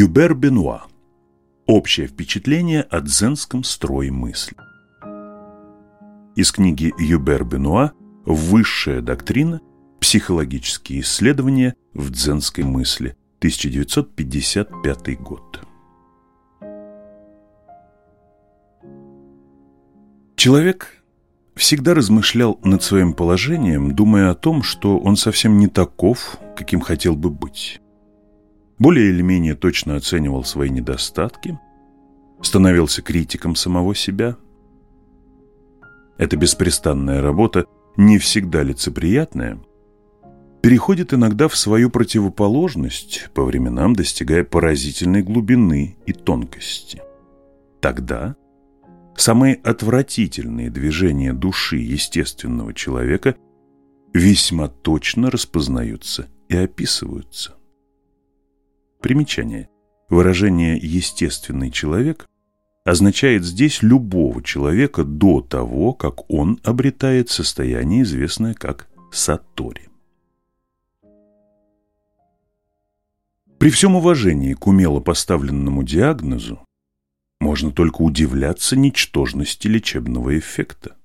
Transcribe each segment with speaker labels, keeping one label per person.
Speaker 1: Юбер Бенуа. Общее впечатление о дзенском строе мысли. Из книги Юбер Бенуа «Высшая доктрина. Психологические исследования в дзенской мысли», 1955 год. Человек всегда размышлял над своим положением, думая о том, что он совсем не таков, каким хотел бы быть более или менее точно оценивал свои недостатки, становился критиком самого себя. Эта беспрестанная работа, не всегда лицеприятная, переходит иногда в свою противоположность, по временам достигая поразительной глубины и тонкости. Тогда самые отвратительные движения души естественного человека весьма точно распознаются и описываются. Примечание. Выражение «естественный человек» означает здесь любого человека до того, как он обретает состояние, известное как сатори. При всем уважении к умело поставленному диагнозу можно только удивляться ничтожности лечебного эффекта.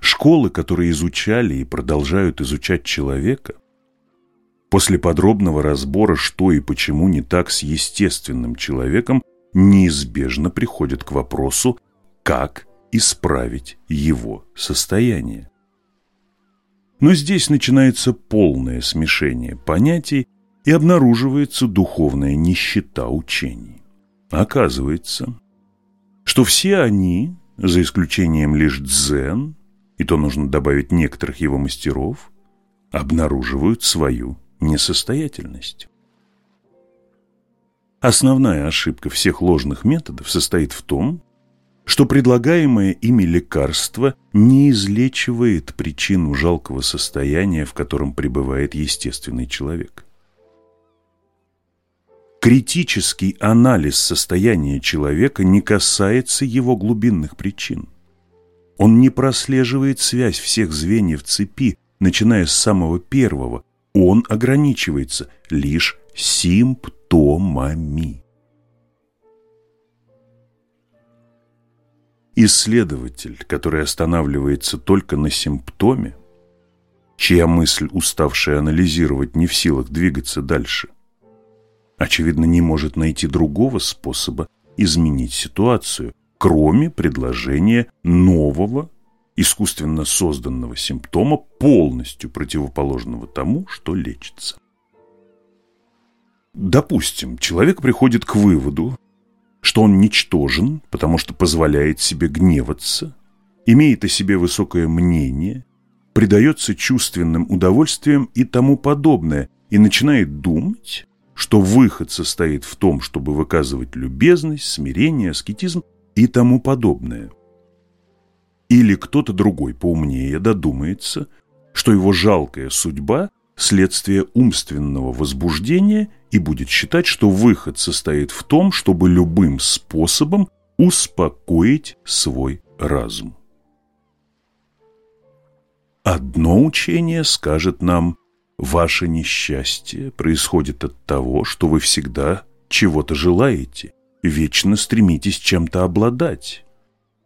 Speaker 1: Школы, которые изучали и продолжают изучать человека, После подробного разбора, что и почему не так с естественным человеком, неизбежно приходят к вопросу, как исправить его состояние. Но здесь начинается полное смешение понятий и обнаруживается духовная нищета учений. Оказывается, что все они, за исключением лишь дзен, и то нужно добавить некоторых его мастеров, обнаруживают свою несостоятельность. Основная ошибка всех ложных методов состоит в том, что предлагаемое ими лекарство не излечивает причину жалкого состояния, в котором пребывает естественный человек. Критический анализ состояния человека не касается его глубинных причин. Он не прослеживает связь всех звеньев цепи, начиная с самого первого, он ограничивается лишь симптомами. Исследователь, который останавливается только на симптоме, чья мысль, уставшая анализировать, не в силах двигаться дальше, очевидно, не может найти другого способа изменить ситуацию, кроме предложения нового искусственно созданного симптома, полностью противоположного тому, что лечится. Допустим, человек приходит к выводу, что он ничтожен, потому что позволяет себе гневаться, имеет о себе высокое мнение, предается чувственным удовольствиям и тому подобное, и начинает думать, что выход состоит в том, чтобы выказывать любезность, смирение, аскетизм и тому подобное. Или кто-то другой поумнее додумается, что его жалкая судьба – следствие умственного возбуждения и будет считать, что выход состоит в том, чтобы любым способом успокоить свой разум. Одно учение скажет нам, ваше несчастье происходит от того, что вы всегда чего-то желаете, вечно стремитесь чем-то обладать.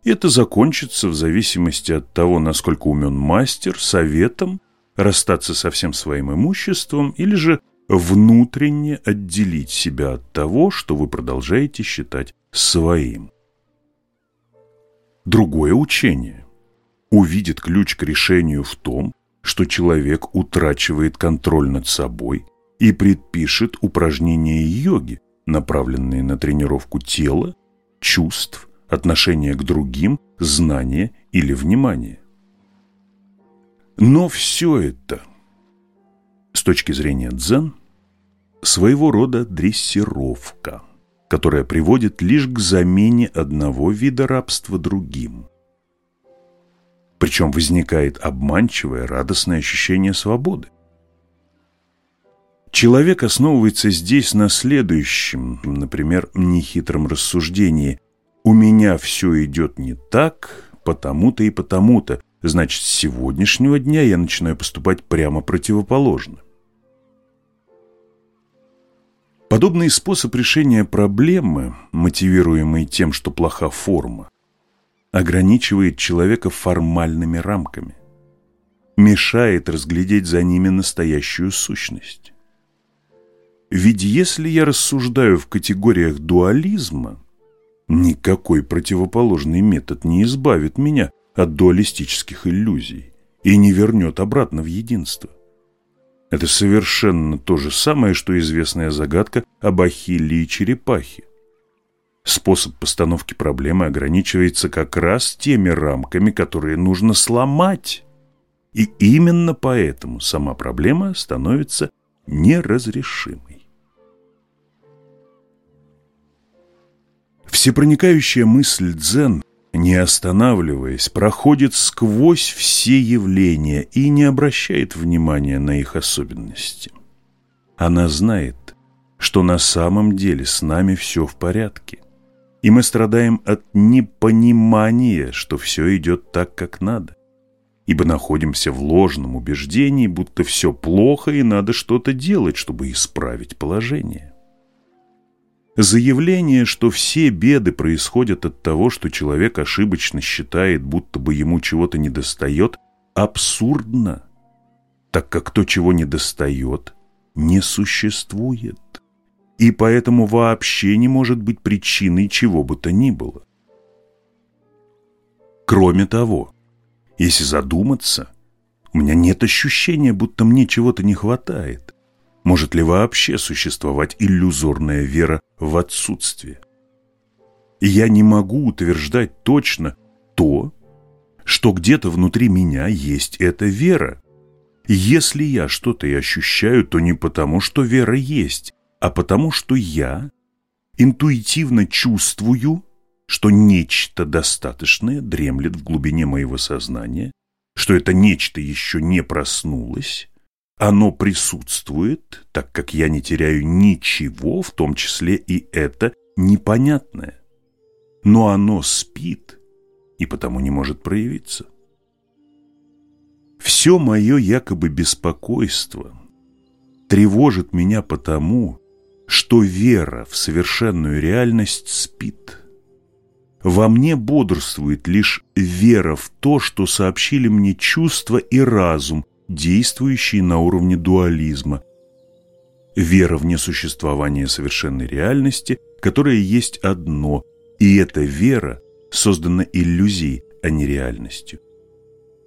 Speaker 1: Это закончится в зависимости от того, насколько умен мастер, советом расстаться со всем своим имуществом или же внутренне отделить себя от того, что вы продолжаете считать своим. Другое учение увидит ключ к решению в том, что человек утрачивает контроль над собой и предпишет упражнения йоги, направленные на тренировку тела, чувств отношение к другим, знание или внимание. Но все это, с точки зрения дзен, своего рода дрессировка, которая приводит лишь к замене одного вида рабства другим. Причем возникает обманчивое радостное ощущение свободы. Человек основывается здесь на следующем, например, нехитром рассуждении у меня все идет не так, потому-то и потому-то, значит, с сегодняшнего дня я начинаю поступать прямо противоположно. Подобный способ решения проблемы, мотивируемый тем, что плоха форма, ограничивает человека формальными рамками, мешает разглядеть за ними настоящую сущность. Ведь если я рассуждаю в категориях дуализма, никакой противоположный метод не избавит меня от дуалистических иллюзий и не вернет обратно в единство. Это совершенно то же самое, что известная загадка об Ахилле и черепахе. Способ постановки проблемы ограничивается как раз теми рамками, которые нужно сломать. И именно поэтому сама проблема становится неразрешимой. Всепроникающая мысль дзен не останавливаясь, проходит сквозь все явления и не обращает внимания на их особенности. Она знает, что на самом деле с нами все в порядке, и мы страдаем от непонимания, что все идет так, как надо, ибо находимся в ложном убеждении, будто все плохо и надо что-то делать, чтобы исправить положение. Заявление, что все беды происходят от того, что человек ошибочно считает, будто бы ему чего-то недостает, абсурдно, так как то, чего недостает, не существует, и поэтому вообще не может быть причиной чего бы то ни было. Кроме того, если задуматься, у меня нет ощущения, будто мне чего-то не хватает. Может ли вообще существовать иллюзорная вера в отсутствие? И я не могу утверждать точно то, что где-то внутри меня есть эта вера. Если я что-то и ощущаю, то не потому, что вера есть, а потому, что я интуитивно чувствую, что нечто достаточное дремлет в глубине моего сознания, что это нечто еще не проснулось, оно присутствует, так как я не теряю ничего, в том числе и это непонятное. Но оно спит и потому не может проявиться. Все мое якобы беспокойство тревожит меня потому, что вера в совершенную реальность спит. Во мне бодрствует лишь вера в то, что сообщили мне чувства и разум, действующие на уровне дуализма, вера в несуществование совершенной реальности, которая есть одно, и эта вера создана иллюзией, а не реальностью.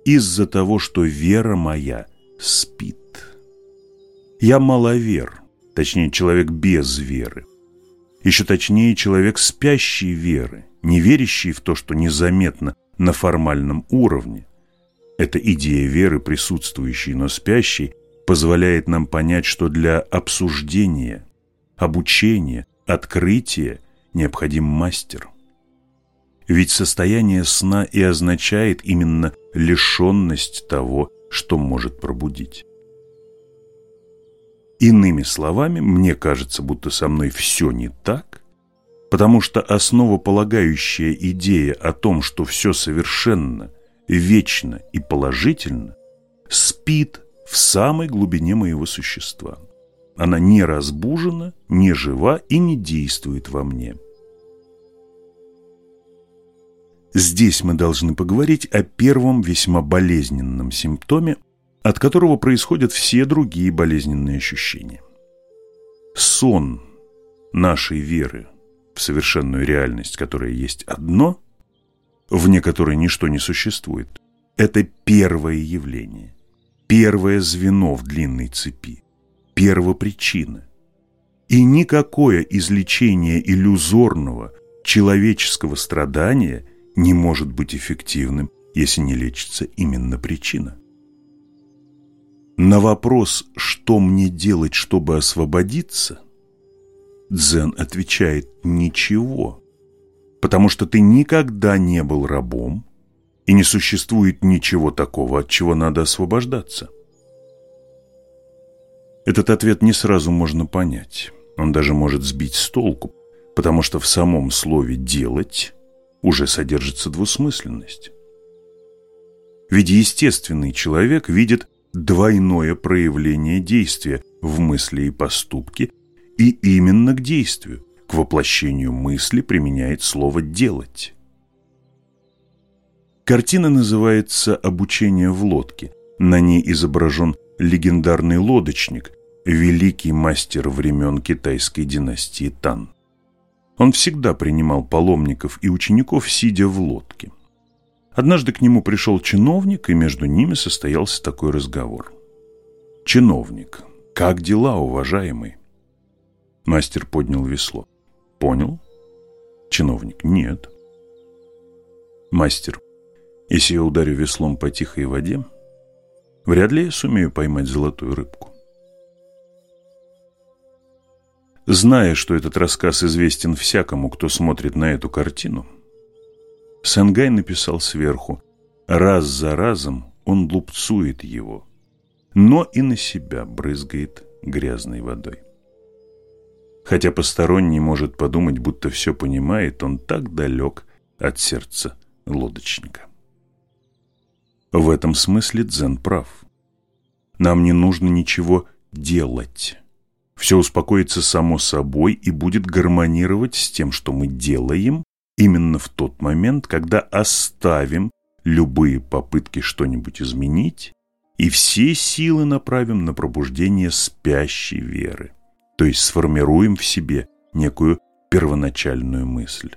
Speaker 1: Из-за того, что вера моя спит. Я маловер, точнее человек без веры. Еще точнее человек спящей веры, не верящий в то, что незаметно на формальном уровне, эта идея веры, присутствующей, но спящей, позволяет нам понять, что для обсуждения, обучения, открытия необходим мастер. Ведь состояние сна и означает именно лишенность того, что может пробудить. Иными словами, мне кажется, будто со мной все не так, потому что основополагающая идея о том, что все совершенно, вечно и положительно, спит в самой глубине моего существа. Она не разбужена, не жива и не действует во мне. Здесь мы должны поговорить о первом весьма болезненном симптоме, от которого происходят все другие болезненные ощущения. Сон нашей веры в совершенную реальность, которая есть одно, вне которой ничто не существует. Это первое явление, первое звено в длинной цепи, первопричина. И никакое излечение иллюзорного человеческого страдания не может быть эффективным, если не лечится именно причина. На вопрос «что мне делать, чтобы освободиться?» Дзен отвечает «ничего» потому что ты никогда не был рабом, и не существует ничего такого, от чего надо освобождаться. Этот ответ не сразу можно понять. Он даже может сбить с толку, потому что в самом слове «делать» уже содержится двусмысленность. Ведь естественный человек видит двойное проявление действия в мысли и поступке и именно к действию, к воплощению мысли применяет слово «делать». Картина называется «Обучение в лодке». На ней изображен легендарный лодочник, великий мастер времен китайской династии Тан. Он всегда принимал паломников и учеников, сидя в лодке. Однажды к нему пришел чиновник, и между ними состоялся такой разговор. «Чиновник, как дела, уважаемый?» Мастер поднял весло. «Понял?» Чиновник. «Нет». Мастер. «Если я ударю веслом по тихой воде, вряд ли я сумею поймать золотую рыбку». Зная, что этот рассказ известен всякому, кто смотрит на эту картину, Сангай написал сверху «Раз за разом он лупцует его, но и на себя брызгает грязной водой». Хотя посторонний может подумать, будто все понимает, он так далек от сердца лодочника. В этом смысле Дзен прав. Нам не нужно ничего делать. Все успокоится само собой и будет гармонировать с тем, что мы делаем, именно в тот момент, когда оставим любые попытки что-нибудь изменить и все силы направим на пробуждение спящей веры то есть сформируем в себе некую первоначальную мысль.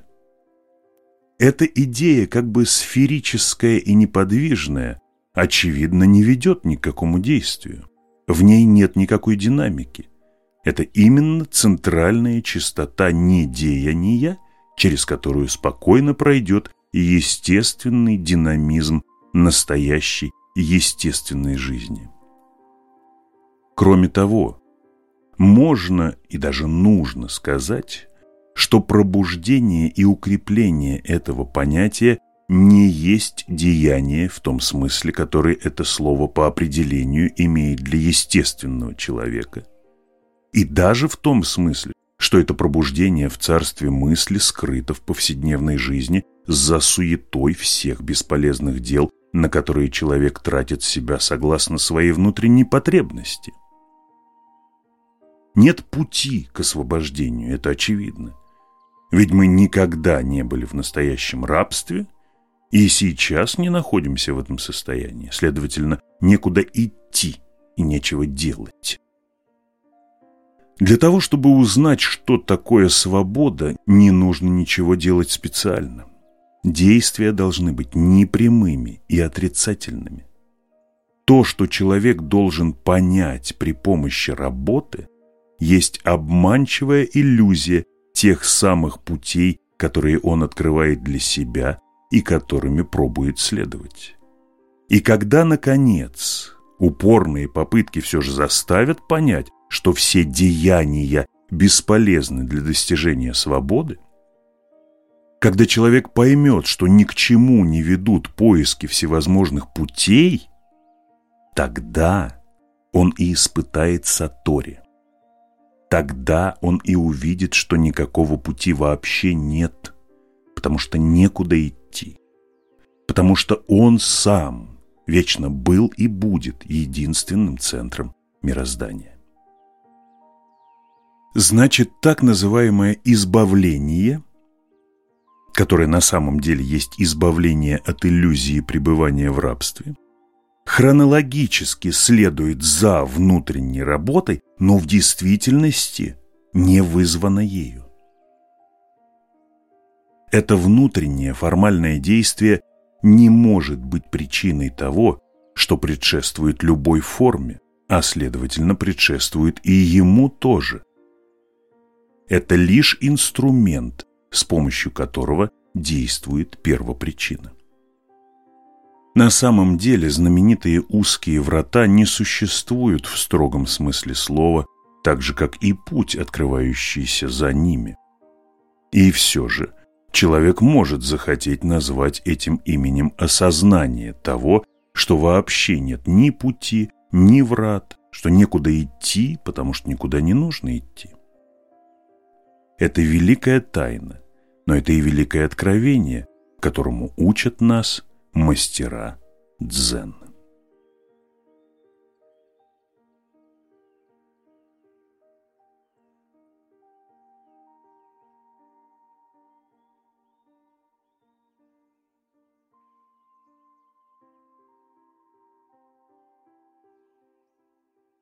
Speaker 1: Эта идея, как бы сферическая и неподвижная, очевидно, не ведет ни к какому действию. В ней нет никакой динамики. Это именно центральная частота недеяния, через которую спокойно пройдет естественный динамизм настоящей естественной жизни. Кроме того, можно и даже нужно сказать, что пробуждение и укрепление этого понятия не есть деяние в том смысле, который это слово по определению имеет для естественного человека. И даже в том смысле, что это пробуждение в царстве мысли скрыто в повседневной жизни за суетой всех бесполезных дел, на которые человек тратит себя согласно своей внутренней потребности. Нет пути к освобождению, это очевидно. Ведь мы никогда не были в настоящем рабстве и сейчас не находимся в этом состоянии. Следовательно, некуда идти и нечего делать. Для того, чтобы узнать, что такое свобода, не нужно ничего делать специально. Действия должны быть непрямыми и отрицательными. То, что человек должен понять при помощи работы, есть обманчивая иллюзия тех самых путей, которые он открывает для себя и которыми пробует следовать. И когда, наконец, упорные попытки все же заставят понять, что все деяния бесполезны для достижения свободы, когда человек поймет, что ни к чему не ведут поиски всевозможных путей, тогда он и испытает Сатори. Тогда он и увидит, что никакого пути вообще нет, потому что некуда идти, потому что он сам вечно был и будет единственным центром мироздания. Значит, так называемое избавление, которое на самом деле есть избавление от иллюзии пребывания в рабстве – хронологически следует за внутренней работой, но в действительности не вызвано ею. Это внутреннее формальное действие не может быть причиной того, что предшествует любой форме, а следовательно предшествует и ему тоже. Это лишь инструмент, с помощью которого действует первопричина. На самом деле знаменитые узкие врата не существуют в строгом смысле слова, так же, как и путь, открывающийся за ними. И все же человек может захотеть назвать этим именем осознание того, что вообще нет ни пути, ни врат, что некуда идти, потому что никуда не нужно идти. Это великая тайна, но это и великое откровение, которому учат нас мастера дзен.